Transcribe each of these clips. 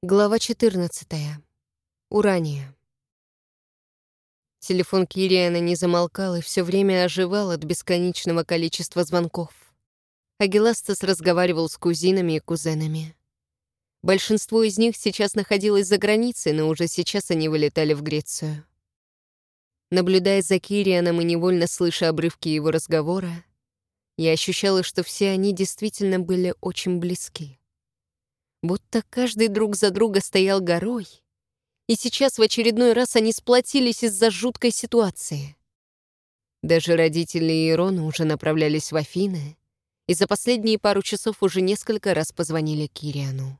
Глава 14. Урания. Телефон Кириана не замолкал и все время оживал от бесконечного количества звонков. Агиластас разговаривал с кузинами и кузенами. Большинство из них сейчас находилось за границей, но уже сейчас они вылетали в Грецию. Наблюдая за Кирианом и невольно слыша обрывки его разговора, я ощущала, что все они действительно были очень близки будто каждый друг за друга стоял горой, и сейчас в очередной раз они сплотились из-за жуткой ситуации. Даже родители Ирона уже направлялись в Афины, и за последние пару часов уже несколько раз позвонили Кириану.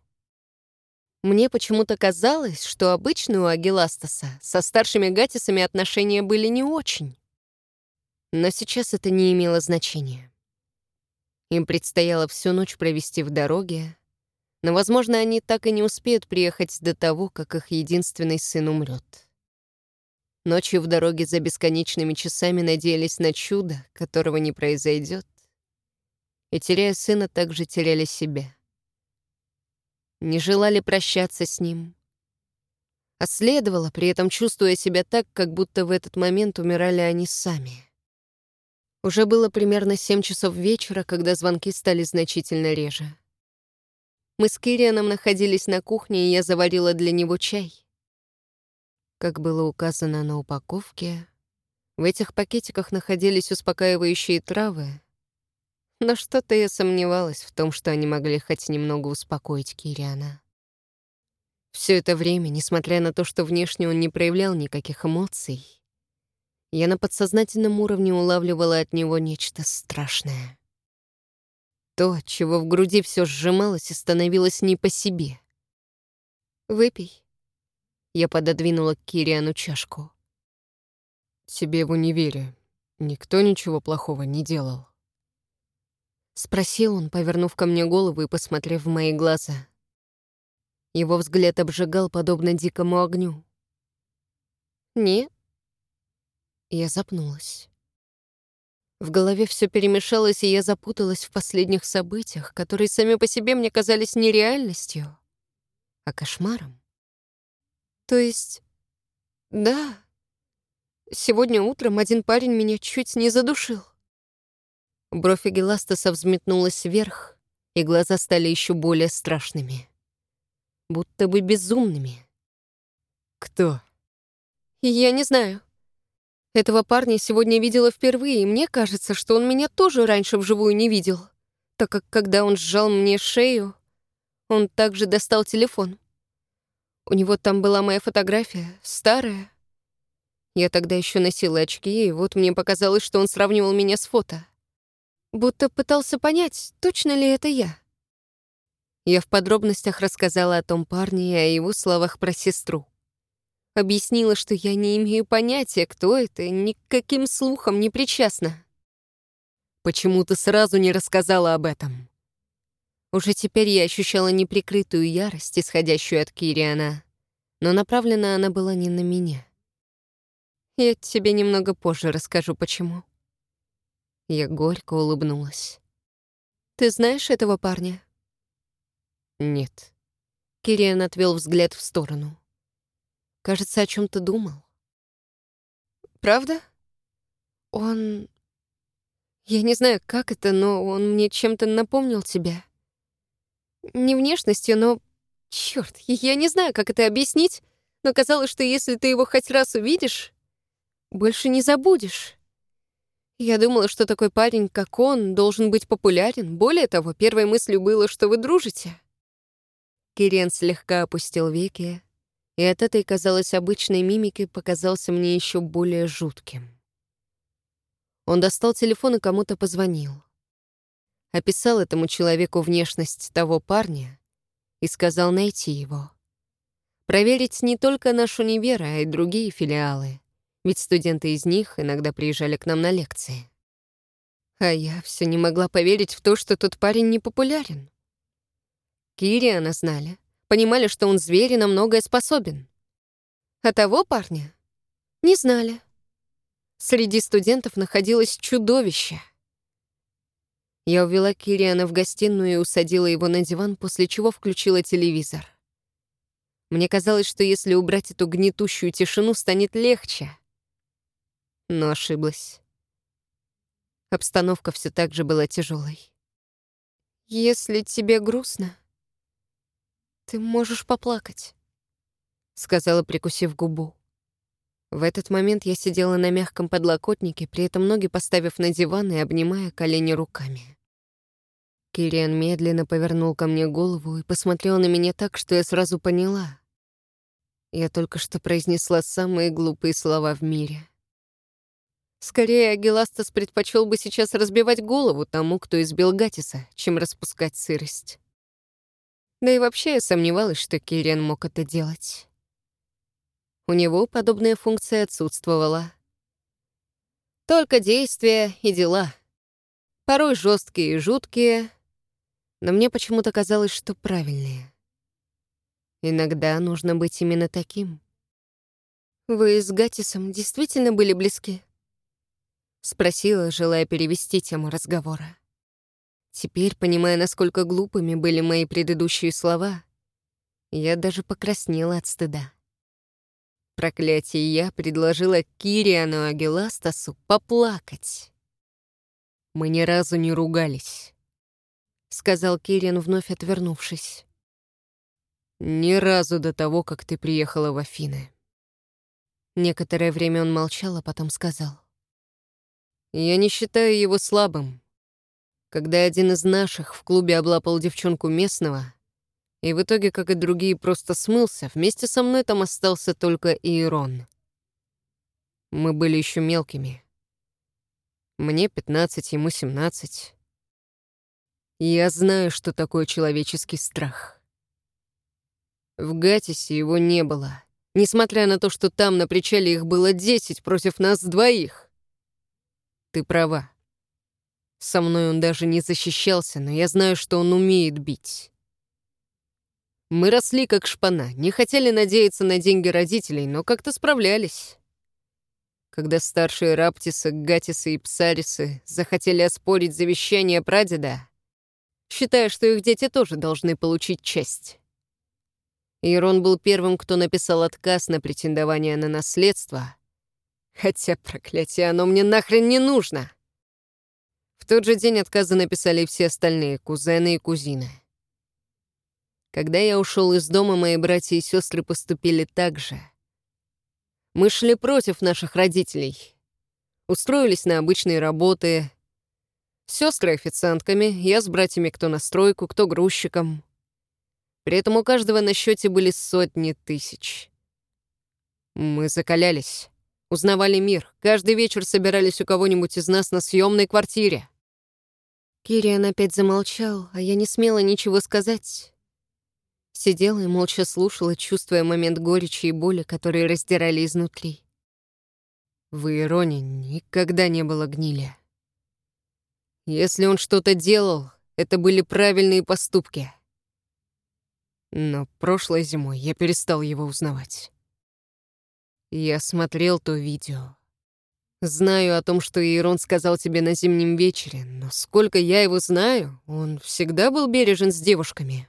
Мне почему-то казалось, что обычно у Агиластаса со старшими Гатисами отношения были не очень. Но сейчас это не имело значения. Им предстояло всю ночь провести в дороге, но, возможно, они так и не успеют приехать до того, как их единственный сын умрет. Ночью в дороге за бесконечными часами надеялись на чудо, которого не произойдет, и, теряя сына, также теряли себя. Не желали прощаться с ним, а следовало, при этом чувствуя себя так, как будто в этот момент умирали они сами. Уже было примерно семь часов вечера, когда звонки стали значительно реже. Мы с Кирианом находились на кухне, и я заварила для него чай. Как было указано на упаковке, в этих пакетиках находились успокаивающие травы, но что-то я сомневалась в том, что они могли хоть немного успокоить Кириана. Все это время, несмотря на то, что внешне он не проявлял никаких эмоций, я на подсознательном уровне улавливала от него нечто страшное. То, чего в груди все сжималось и становилось не по себе. «Выпей». Я пододвинула к Кириану чашку. «Тебе в универе никто ничего плохого не делал?» Спросил он, повернув ко мне голову и посмотрев в мои глаза. Его взгляд обжигал, подобно дикому огню. «Нет». Я запнулась. В голове все перемешалось, и я запуталась в последних событиях, которые сами по себе мне казались не реальностью, а кошмаром. То есть, да, сегодня утром один парень меня чуть не задушил. Бровь Геластаса взметнулась вверх, и глаза стали еще более страшными. Будто бы безумными. «Кто?» «Я не знаю. Этого парня сегодня видела впервые, и мне кажется, что он меня тоже раньше вживую не видел, так как когда он сжал мне шею, он также достал телефон. У него там была моя фотография, старая. Я тогда еще носила очки, и вот мне показалось, что он сравнивал меня с фото. Будто пытался понять, точно ли это я. Я в подробностях рассказала о том парне и о его словах про сестру. Объяснила, что я не имею понятия, кто это, ни к каким слухам не причастна. «Почему ты сразу не рассказала об этом?» Уже теперь я ощущала неприкрытую ярость, исходящую от Кириана, но направлена она была не на меня. Я тебе немного позже расскажу, почему. Я горько улыбнулась. «Ты знаешь этого парня?» «Нет». Кириан отвел взгляд в сторону. Кажется, о чем то думал. Правда? Он... Я не знаю, как это, но он мне чем-то напомнил тебя. Не внешностью, но... Черт, я не знаю, как это объяснить, но казалось, что если ты его хоть раз увидишь, больше не забудешь. Я думала, что такой парень, как он, должен быть популярен. Более того, первой мыслью было, что вы дружите. Кирен слегка опустил веки, и от этой, казалось, обычной мимики показался мне еще более жутким. Он достал телефон и кому-то позвонил. Описал этому человеку внешность того парня и сказал найти его. Проверить не только наш универ, а и другие филиалы, ведь студенты из них иногда приезжали к нам на лекции. А я все не могла поверить в то, что тот парень не популярен. Кириана знали, Понимали, что он зверь и на многое способен. А того парня не знали. Среди студентов находилось чудовище. Я увела Кириана в гостиную и усадила его на диван, после чего включила телевизор. Мне казалось, что если убрать эту гнетущую тишину, станет легче. Но ошиблась. Обстановка все так же была тяжелой. «Если тебе грустно, ты можешь поплакать», — сказала, прикусив губу. В этот момент я сидела на мягком подлокотнике, при этом ноги поставив на диван и обнимая колени руками. Кириан медленно повернул ко мне голову и посмотрел на меня так, что я сразу поняла. Я только что произнесла самые глупые слова в мире. Скорее, Агиластас предпочел бы сейчас разбивать голову тому, кто избил Гатиса, чем распускать сырость. Да и вообще я сомневалась, что Кириан мог это делать. У него подобная функция отсутствовала. Только действия и дела. Порой жесткие и жуткие, но мне почему-то казалось, что правильные. Иногда нужно быть именно таким. «Вы с Гатисом действительно были близки?» Спросила, желая перевести тему разговора. Теперь, понимая, насколько глупыми были мои предыдущие слова, я даже покраснела от стыда. Проклятие, я предложила Кириану Агиластасу поплакать. «Мы ни разу не ругались», — сказал Кириан, вновь отвернувшись. «Ни разу до того, как ты приехала в Афины». Некоторое время он молчал, а потом сказал. «Я не считаю его слабым. Когда один из наших в клубе облапал девчонку местного, и в итоге, как и другие, просто смылся. Вместе со мной там остался только Иерон. Мы были еще мелкими. Мне 15, ему 17. Я знаю, что такое человеческий страх. В Гатисе его не было, несмотря на то, что там на причале их было 10 против нас двоих. Ты права. Со мной он даже не защищался, но я знаю, что он умеет бить. Мы росли как шпана, не хотели надеяться на деньги родителей, но как-то справлялись. Когда старшие Раптисы, Гатисы и Псарисы захотели оспорить завещание прадеда, считая, что их дети тоже должны получить честь. Ирон был первым, кто написал отказ на претендование на наследство, хотя, проклятие, оно мне нахрен не нужно. Тот же день отказы написали все остальные кузены и кузины. Когда я ушел из дома, мои братья и сестры поступили так же. Мы шли против наших родителей. Устроились на обычные работы. Сестры официантками, я с братьями кто на стройку, кто грузчиком. При этом у каждого на счете были сотни тысяч. Мы закалялись, узнавали мир. Каждый вечер собирались у кого-нибудь из нас на съемной квартире. Кириан опять замолчал, а я не смела ничего сказать. Сидела и молча слушала, чувствуя момент горечи и боли, которые раздирали изнутри. В Ироне никогда не было гнили. Если он что-то делал, это были правильные поступки. Но прошлой зимой я перестал его узнавать. Я смотрел то видео. Знаю о том, что Ирон сказал тебе на зимнем вечере, но сколько я его знаю, он всегда был бережен с девушками.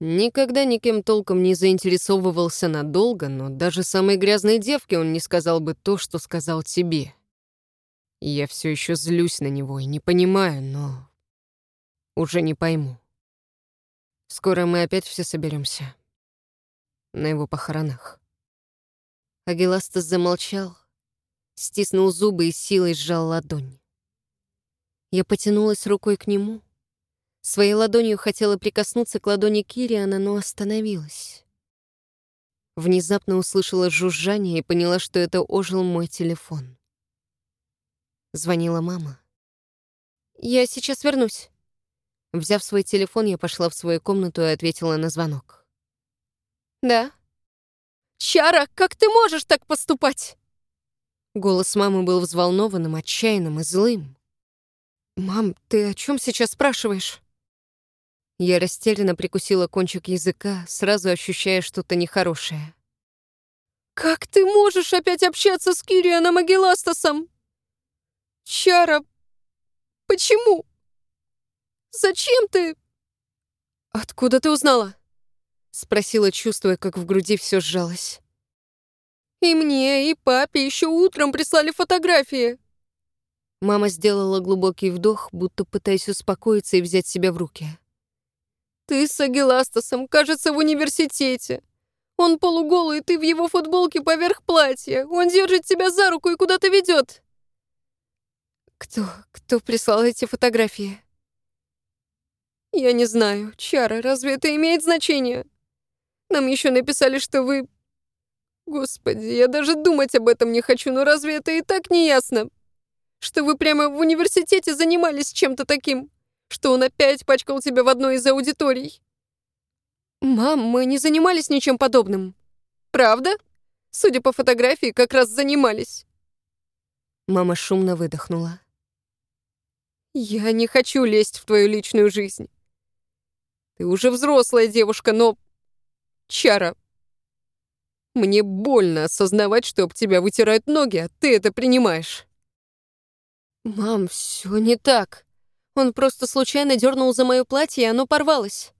Никогда никем толком не заинтересовывался надолго, но даже самой грязной девке он не сказал бы то, что сказал тебе. Я все еще злюсь на него и не понимаю, но уже не пойму. Скоро мы опять все соберемся на его похоронах. Агиластас замолчал, стиснул зубы и силой сжал ладонь. Я потянулась рукой к нему — Своей ладонью хотела прикоснуться к ладони Кириана, но остановилась. Внезапно услышала жужжание и поняла, что это ожил мой телефон. Звонила мама. «Я сейчас вернусь». Взяв свой телефон, я пошла в свою комнату и ответила на звонок. «Да». «Чара, как ты можешь так поступать?» Голос мамы был взволнованным, отчаянным и злым. «Мам, ты о чем сейчас спрашиваешь?» Я растерянно прикусила кончик языка, сразу ощущая что-то нехорошее. «Как ты можешь опять общаться с Кирианом Агиластасом?» «Чара, почему? Зачем ты?» «Откуда ты узнала?» — спросила, чувствуя, как в груди все сжалось. «И мне, и папе еще утром прислали фотографии». Мама сделала глубокий вдох, будто пытаясь успокоиться и взять себя в руки. «Ты с Агиластасом, кажется, в университете. Он полуголый, ты в его футболке поверх платья. Он держит тебя за руку и куда-то ведет. Кто, кто прислал эти фотографии? Я не знаю. Чара, разве это имеет значение? Нам еще написали, что вы... Господи, я даже думать об этом не хочу, но разве это и так не ясно? Что вы прямо в университете занимались чем-то таким? Что он опять пачкал тебя в одной из аудиторий? Мам, мы не занимались ничем подобным. Правда? Судя по фотографии, как раз занимались. Мама шумно выдохнула. Я не хочу лезть в твою личную жизнь. Ты уже взрослая девушка, но... Чара, мне больно осознавать, что об тебя вытирают ноги, а ты это принимаешь. Мам, все не так. Он просто случайно дернул за мое платье, и оно порвалось.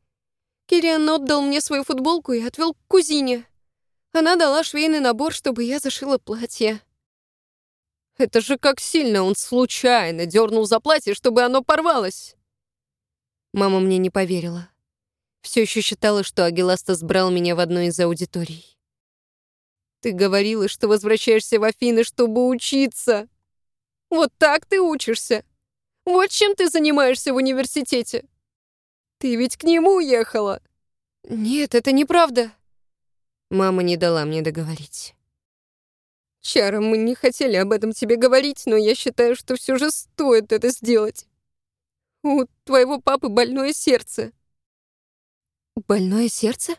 Кириан отдал мне свою футболку и отвел к кузине. Она дала швейный набор, чтобы я зашила платье. Это же как сильно он случайно дернул за платье, чтобы оно порвалось. Мама мне не поверила. Все еще считала, что Агиластас брал меня в одну из аудиторий. Ты говорила, что возвращаешься в Афины, чтобы учиться. Вот так ты учишься. Вот чем ты занимаешься в университете. Ты ведь к нему уехала. Нет, это неправда. Мама не дала мне договорить. Чара, мы не хотели об этом тебе говорить, но я считаю, что все же стоит это сделать. У твоего папы больное сердце. Больное сердце?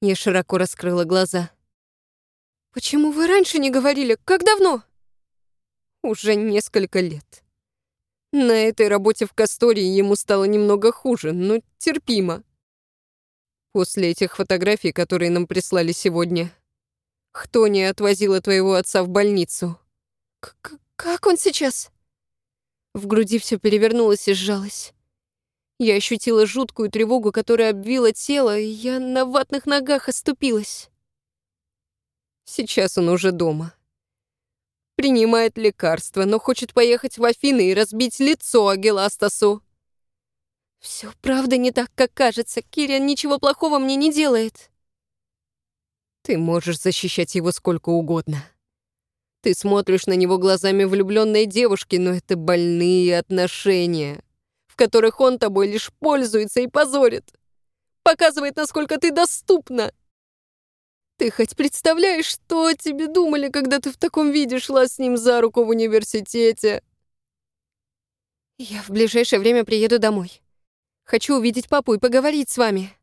Я широко раскрыла глаза. Почему вы раньше не говорили? Как давно? Уже несколько лет. На этой работе в Кастории ему стало немного хуже, но терпимо. После этих фотографий, которые нам прислали сегодня, кто не отвозила твоего отца в больницу? К -к как он сейчас? В груди все перевернулось и сжалось. Я ощутила жуткую тревогу, которая обвила тело, и я на ватных ногах оступилась. Сейчас он уже дома. Принимает лекарства, но хочет поехать в Афины и разбить лицо Агеластасу. Все правда не так, как кажется. Кириан ничего плохого мне не делает. Ты можешь защищать его сколько угодно. Ты смотришь на него глазами влюбленной девушки, но это больные отношения, в которых он тобой лишь пользуется и позорит. Показывает, насколько ты доступна. Ты хоть представляешь, что о тебе думали, когда ты в таком виде шла с ним за руку в университете? Я в ближайшее время приеду домой. Хочу увидеть папу и поговорить с вами.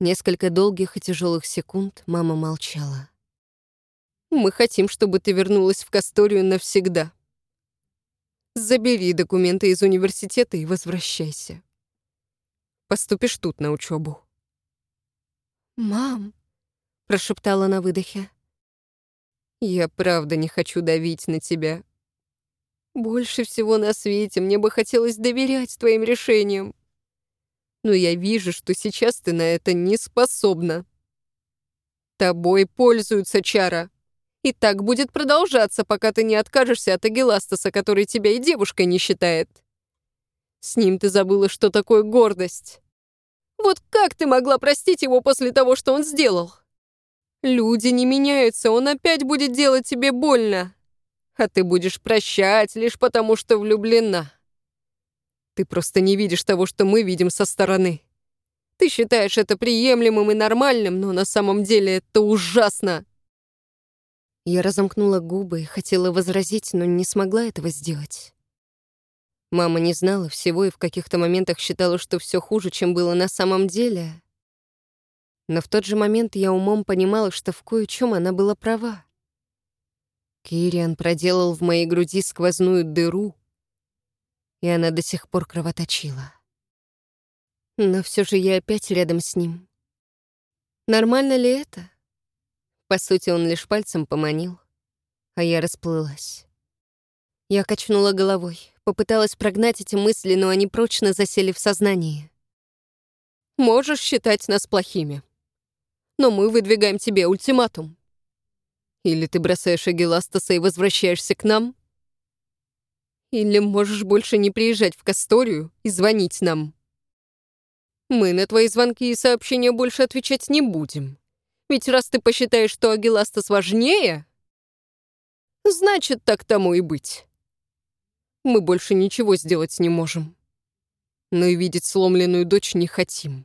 Несколько долгих и тяжелых секунд мама молчала. «Мы хотим, чтобы ты вернулась в Касторию навсегда. Забери документы из университета и возвращайся. Поступишь тут на учебу. «Мам», — прошептала на выдохе, «я правда не хочу давить на тебя. Больше всего на свете мне бы хотелось доверять твоим решениям но я вижу, что сейчас ты на это не способна. Тобой пользуются, Чара. И так будет продолжаться, пока ты не откажешься от Агиластаса, который тебя и девушкой не считает. С ним ты забыла, что такое гордость. Вот как ты могла простить его после того, что он сделал? Люди не меняются, он опять будет делать тебе больно. А ты будешь прощать лишь потому, что влюблена. Ты просто не видишь того, что мы видим со стороны. Ты считаешь это приемлемым и нормальным, но на самом деле это ужасно. Я разомкнула губы и хотела возразить, но не смогла этого сделать. Мама не знала всего и в каких-то моментах считала, что все хуже, чем было на самом деле. Но в тот же момент я умом понимала, что в кое-чем она была права. Кириан проделал в моей груди сквозную дыру, и она до сих пор кровоточила. Но все же я опять рядом с ним. Нормально ли это? По сути, он лишь пальцем поманил, а я расплылась. Я качнула головой, попыталась прогнать эти мысли, но они прочно засели в сознании. Можешь считать нас плохими. Но мы выдвигаем тебе ультиматум. Или ты бросаешь Агиластаса и возвращаешься к нам, или можешь больше не приезжать в Касторию и звонить нам. Мы на твои звонки и сообщения больше отвечать не будем. Ведь раз ты посчитаешь, что Агиластас важнее, значит, так тому и быть. Мы больше ничего сделать не можем. Но и видеть сломленную дочь не хотим.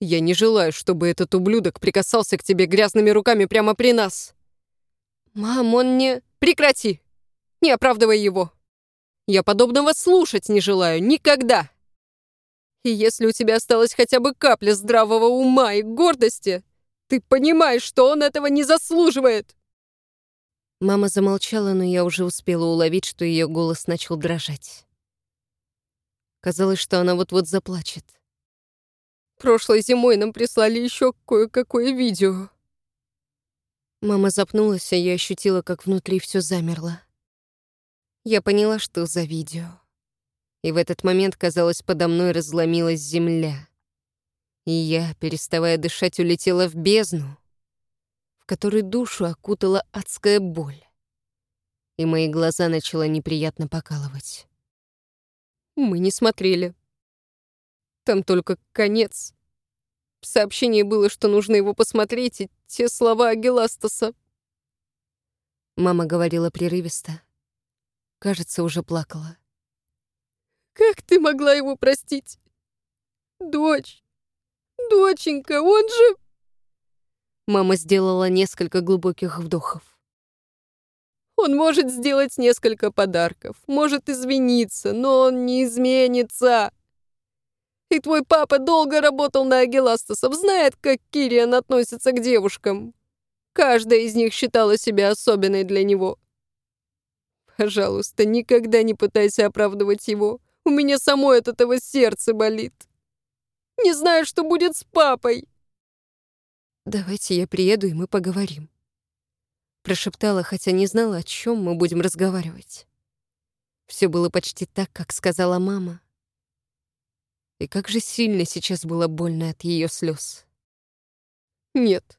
Я не желаю, чтобы этот ублюдок прикасался к тебе грязными руками прямо при нас. Мам, он не... Прекрати! Не оправдывай его. Я подобного слушать не желаю никогда. И если у тебя осталась хотя бы капля здравого ума и гордости, ты понимаешь, что он этого не заслуживает. Мама замолчала, но я уже успела уловить, что ее голос начал дрожать. Казалось, что она вот-вот заплачет. Прошлой зимой нам прислали еще кое-какое видео. Мама запнулась, а я ощутила, как внутри все замерло. Я поняла, что за видео. И в этот момент, казалось, подо мной разломилась земля. И я, переставая дышать, улетела в бездну, в которой душу окутала адская боль. И мои глаза начала неприятно покалывать. Мы не смотрели. Там только конец. В сообщении было, что нужно его посмотреть, и те слова Агиластаса. Мама говорила прерывисто. Кажется, уже плакала. «Как ты могла его простить? Дочь! Доченька, он же...» Мама сделала несколько глубоких вдохов. Он может сделать несколько подарков, может извиниться, но он не изменится. И твой папа долго работал на Агиластасов, знает, как Кириан относится к девушкам. Каждая из них считала себя особенной для него. Пожалуйста, никогда не пытайся оправдывать его. У меня самой от этого сердце болит. Не знаю, что будет с папой. Давайте я приеду, и мы поговорим. Прошептала, хотя не знала, о чем мы будем разговаривать. Все было почти так, как сказала мама. И как же сильно сейчас было больно от ее слез. Нет.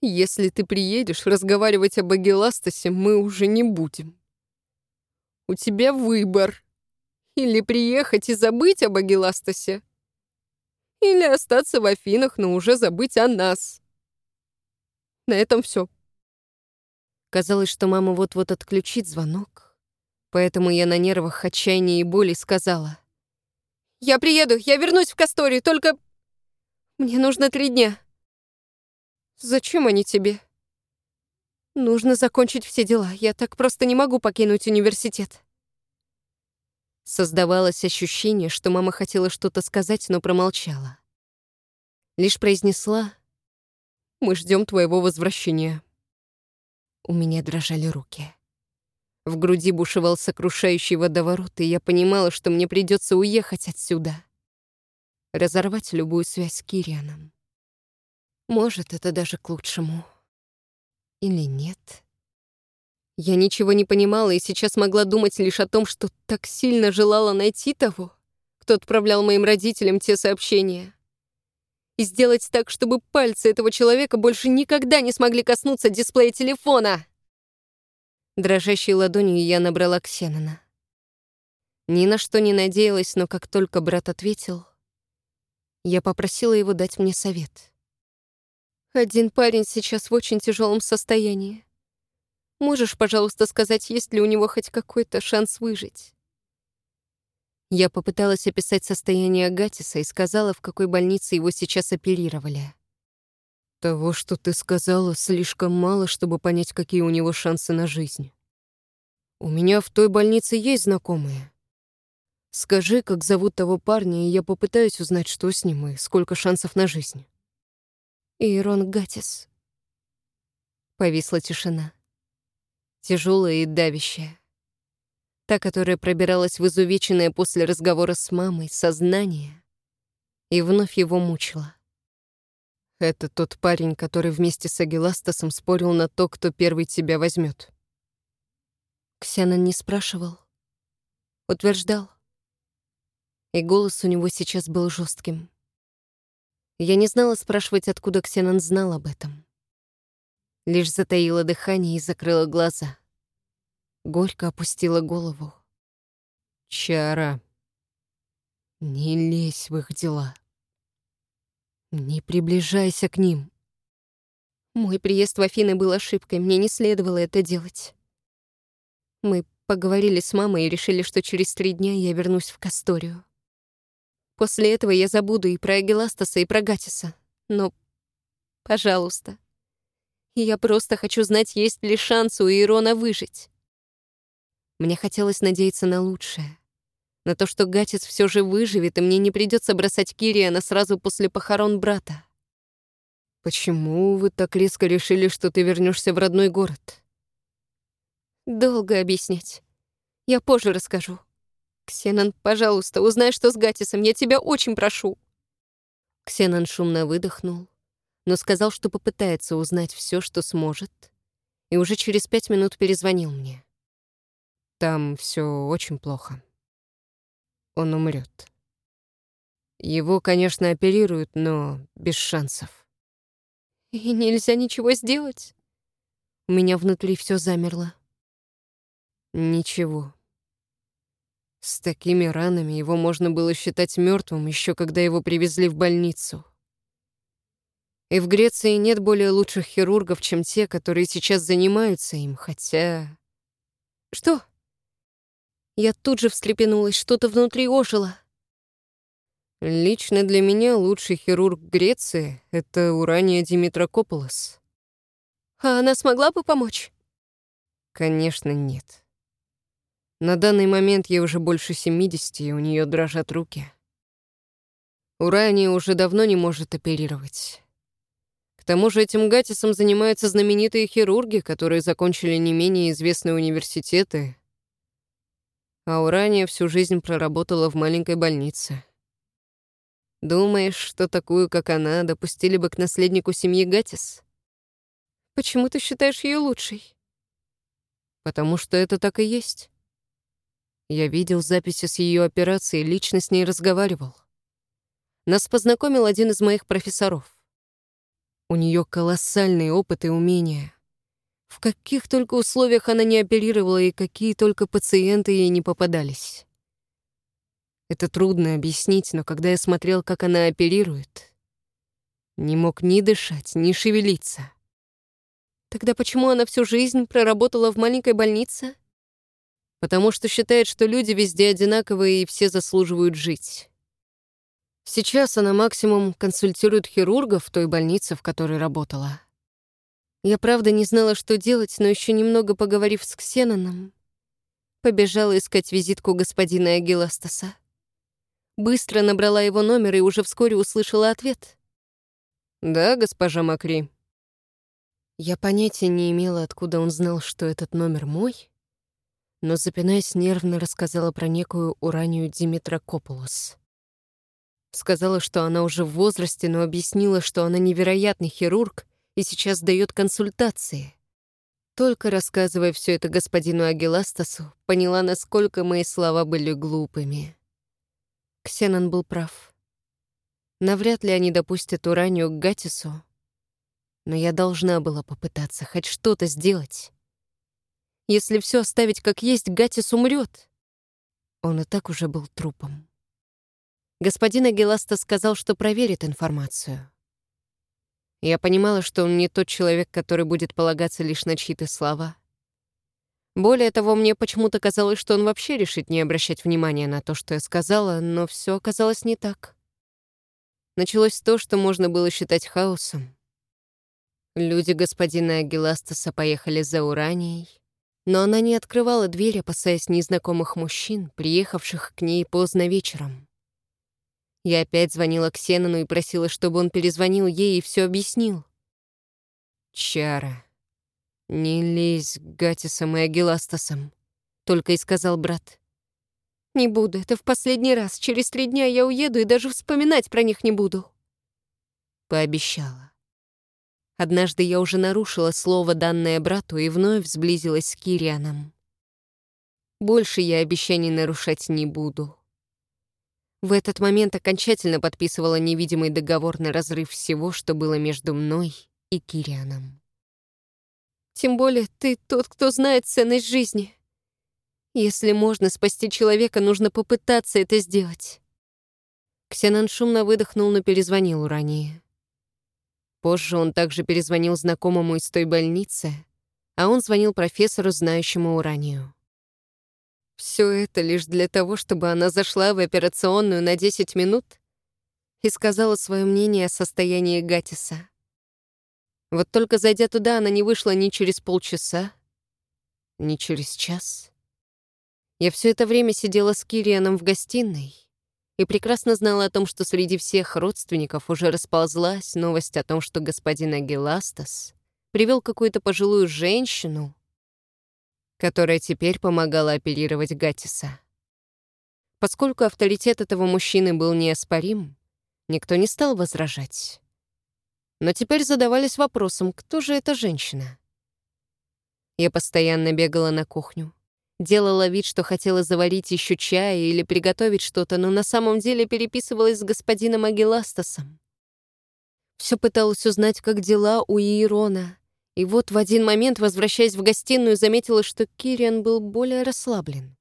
Если ты приедешь, разговаривать об Агиластасе мы уже не будем. У тебя выбор. Или приехать и забыть об Агиластасе, или остаться в Афинах, но уже забыть о нас. На этом все. Казалось, что мама вот-вот отключит звонок, поэтому я на нервах отчаяния и боли сказала. «Я приеду, я вернусь в Касторию, только мне нужно три дня». «Зачем они тебе?» Нужно закончить все дела. Я так просто не могу покинуть университет. Создавалось ощущение, что мама хотела что-то сказать, но промолчала. Лишь произнесла «Мы ждем твоего возвращения». У меня дрожали руки. В груди бушевал сокрушающий водоворот, и я понимала, что мне придется уехать отсюда. Разорвать любую связь с Кирианом. Может, это даже к лучшему или нет? Я ничего не понимала и сейчас могла думать лишь о том, что так сильно желала найти того, кто отправлял моим родителям те сообщения. И сделать так, чтобы пальцы этого человека больше никогда не смогли коснуться дисплея телефона. Дрожащей ладонью я набрала Ксенона. Ни на что не надеялась, но как только брат ответил, я попросила его дать мне совет. Один парень сейчас в очень тяжелом состоянии. Можешь, пожалуйста, сказать, есть ли у него хоть какой-то шанс выжить? Я попыталась описать состояние Гатиса и сказала, в какой больнице его сейчас оперировали. Того, что ты сказала, слишком мало, чтобы понять, какие у него шансы на жизнь. У меня в той больнице есть знакомые. Скажи, как зовут того парня, и я попытаюсь узнать, что с ним и сколько шансов на жизнь. Ирон Гатис. Повисла тишина. Тяжелая и давящая. Та, которая пробиралась в изувеченное после разговора с мамой сознание и вновь его мучила. Это тот парень, который вместе с Агиластасом спорил на то, кто первый тебя возьмет. Ксянон не спрашивал. Утверждал. И голос у него сейчас был жестким. Я не знала спрашивать, откуда Ксенон знал об этом. Лишь затаила дыхание и закрыла глаза. Горько опустила голову. «Чара, не лезь в их дела. Не приближайся к ним». Мой приезд в Афины был ошибкой, мне не следовало это делать. Мы поговорили с мамой и решили, что через три дня я вернусь в Касторию. После этого я забуду и про Агиластаса, и про Гатиса. Но, пожалуйста, я просто хочу знать, есть ли шанс у Ирона выжить. Мне хотелось надеяться на лучшее. На то, что Гатис все же выживет, и мне не придется бросать Кириана сразу после похорон брата. «Почему вы так резко решили, что ты вернешься в родной город?» «Долго объяснять. Я позже расскажу. Ксенон, пожалуйста, узнай, что с Гатисом. Я тебя очень прошу». Ксенон шумно выдохнул, но сказал, что попытается узнать все, что сможет, и уже через пять минут перезвонил мне. Там все очень плохо. Он умрет. Его, конечно, оперируют, но без шансов. И нельзя ничего сделать? У меня внутри все замерло. Ничего. С такими ранами его можно было считать мертвым еще когда его привезли в больницу. И в Греции нет более лучших хирургов, чем те, которые сейчас занимаются им, хотя... Что? Я тут же встрепенулась, что-то внутри ожило. Лично для меня лучший хирург Греции — это Урания Димитрокополос. А она смогла бы помочь? Конечно, нет. На данный момент ей уже больше 70, и у нее дрожат руки. Урания уже давно не может оперировать. К тому же этим Гатисом занимаются знаменитые хирурги, которые закончили не менее известные университеты, а Урания всю жизнь проработала в маленькой больнице. Думаешь, что такую, как она, допустили бы к наследнику семьи Гатис? Почему ты считаешь ее лучшей? Потому что это так и есть. Я видел записи с ее операции, лично с ней разговаривал. Нас познакомил один из моих профессоров. У нее колоссальный опыт и умения. В каких только условиях она не оперировала и какие только пациенты ей не попадались. Это трудно объяснить, но когда я смотрел, как она оперирует, не мог ни дышать, ни шевелиться. Тогда почему она всю жизнь проработала в маленькой больнице? Потому что считает, что люди везде одинаковые и все заслуживают жить. Сейчас она максимум консультирует хирургов в той больнице, в которой работала. Я правда не знала, что делать, но еще немного поговорив с Ксеноном, побежала искать визитку господина Агиластаса. Быстро набрала его номер и уже вскоре услышала ответ. «Да, госпожа Макри». Я понятия не имела, откуда он знал, что этот номер мой, но, запинаясь, нервно рассказала про некую Уранию Димитра Кополос. Сказала, что она уже в возрасте, но объяснила, что она невероятный хирург и сейчас дает консультации. Только рассказывая все это господину Агиластасу, поняла, насколько мои слова были глупыми. Ксенон был прав. Навряд ли они допустят Уранию к Гатису, но я должна была попытаться хоть что-то сделать. Если все оставить как есть, Гатис умрет. Он и так уже был трупом. Господин Агиласта сказал, что проверит информацию. Я понимала, что он не тот человек, который будет полагаться лишь на чьи-то слова. Более того, мне почему-то казалось, что он вообще решит не обращать внимания на то, что я сказала, но все оказалось не так. Началось то, что можно было считать хаосом. Люди господина Агиластаса поехали за Уранией, но она не открывала дверь, опасаясь незнакомых мужчин, приехавших к ней поздно вечером. Я опять звонила к Сенану и просила, чтобы он перезвонил ей и все объяснил. «Чара, не лезь к Гатисам и Агиластасам», — только и сказал брат. «Не буду, это в последний раз. Через три дня я уеду и даже вспоминать про них не буду». Пообещала. Однажды я уже нарушила слово, данное брату, и вновь сблизилась с Кирианом. Больше я обещаний нарушать не буду. В этот момент окончательно подписывала невидимый договор на разрыв всего, что было между мной и Кирианом. Тем более ты тот, кто знает ценность жизни. Если можно спасти человека, нужно попытаться это сделать. Ксенон шумно выдохнул, но перезвонил Урании. Позже он также перезвонил знакомому из той больницы, а он звонил профессору, знающему Уранию. Все это лишь для того, чтобы она зашла в операционную на 10 минут и сказала свое мнение о состоянии Гатиса. Вот только зайдя туда, она не вышла ни через полчаса, ни через час. Я все это время сидела с Кирианом в гостиной и прекрасно знала о том, что среди всех родственников уже расползлась новость о том, что господин Агиластас привел какую-то пожилую женщину, которая теперь помогала оперировать Гатиса. Поскольку авторитет этого мужчины был неоспорим, никто не стал возражать. Но теперь задавались вопросом, кто же эта женщина? Я постоянно бегала на кухню. Делала вид, что хотела заварить еще чай или приготовить что-то, но на самом деле переписывалась с господином Агиластасом. Все пыталась узнать, как дела у Иерона, и вот в один момент, возвращаясь в гостиную, заметила, что Кириан был более расслаблен.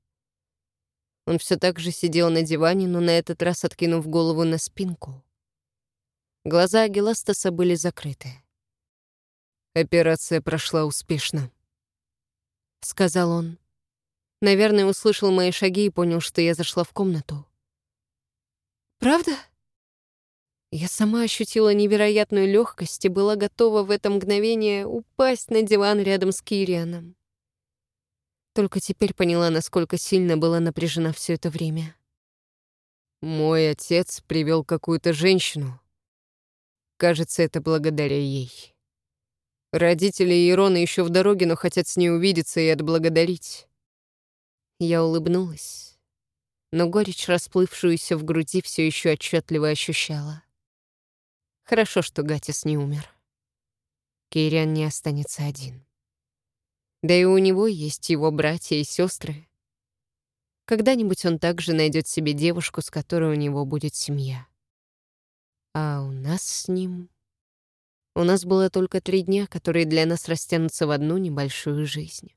Он все так же сидел на диване, но на этот раз откинув голову на спинку. Глаза Агиластаса были закрыты. «Операция прошла успешно», — сказал он. Наверное, услышал мои шаги и понял, что я зашла в комнату. «Правда?» Я сама ощутила невероятную легкость и была готова в это мгновение упасть на диван рядом с Кирианом. Только теперь поняла, насколько сильно была напряжена все это время. Мой отец привел какую-то женщину. Кажется, это благодаря ей. Родители Ирона еще в дороге, но хотят с ней увидеться и отблагодарить. Я улыбнулась, но горечь, расплывшуюся в груди, все еще отчетливо ощущала. Хорошо, что Гатис не умер. Кириан не останется один. Да и у него есть его братья и сестры. Когда-нибудь он также найдет себе девушку, с которой у него будет семья. А у нас с ним... У нас было только три дня, которые для нас растянутся в одну небольшую жизнь.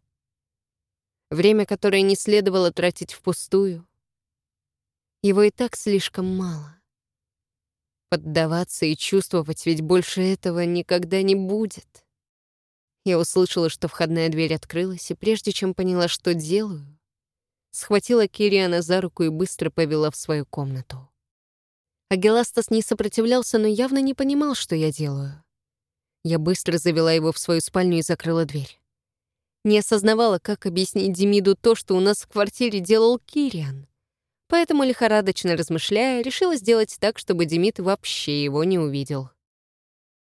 Время, которое не следовало тратить впустую. Его и так слишком мало. Поддаваться и чувствовать, ведь больше этого никогда не будет. Я услышала, что входная дверь открылась, и прежде чем поняла, что делаю, схватила Кириана за руку и быстро повела в свою комнату. Агеластас не сопротивлялся, но явно не понимал, что я делаю. Я быстро завела его в свою спальню и закрыла дверь. Не осознавала, как объяснить Демиду то, что у нас в квартире делал Кириан. Поэтому, лихорадочно размышляя, решила сделать так, чтобы Демид вообще его не увидел.